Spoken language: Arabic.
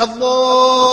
الله